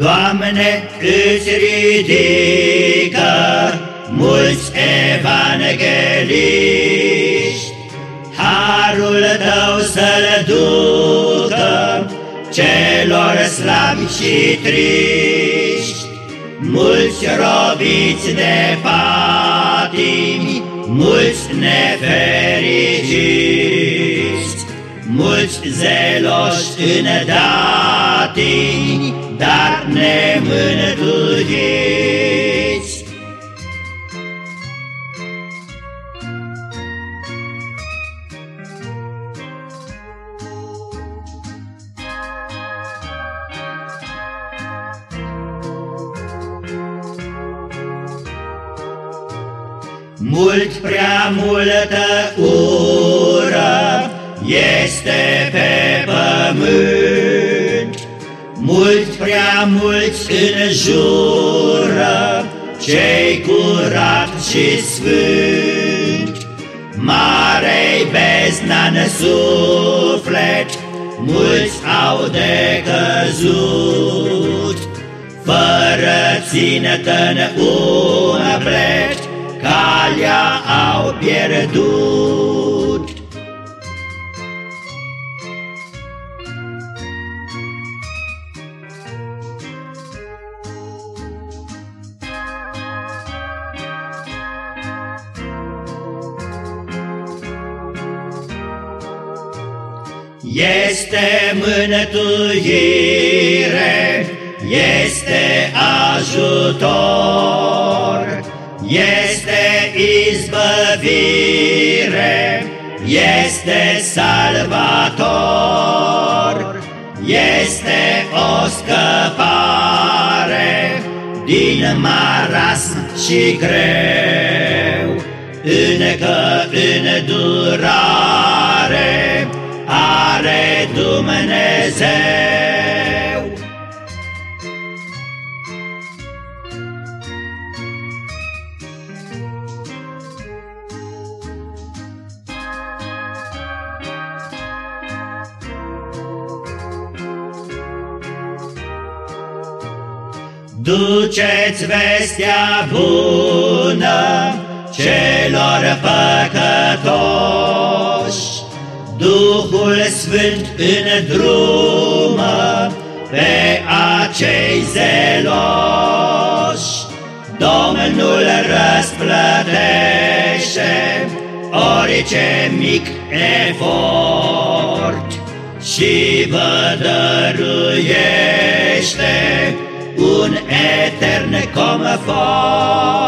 Doamne, îți ridică mulți evangeliști, Harul Tău să-L ducă celor slabi și triști, Mulți robiți de patimi, mulți nefericiți, Mulți zeloși în datini, dar nemântuiți. Mult prea multă ură este pe pământ, Mult prea mulți înjură cei curat și sfânt. Mare-i bezna în suflet, mulți au decăzut, Fără ținătă-n umblet, calea au pierdut. Este mânătuire, este ajutor, este izbăvire, este salvator, este o scăpare din marasm și greu, încă în durare are Dumnezeu. Duceți vestea bună celor păcătoși, Duhul Sfânt în drumă pe acei zeloși. Domnul răsplătește orice mic efort și vă dăruiește un etern confort.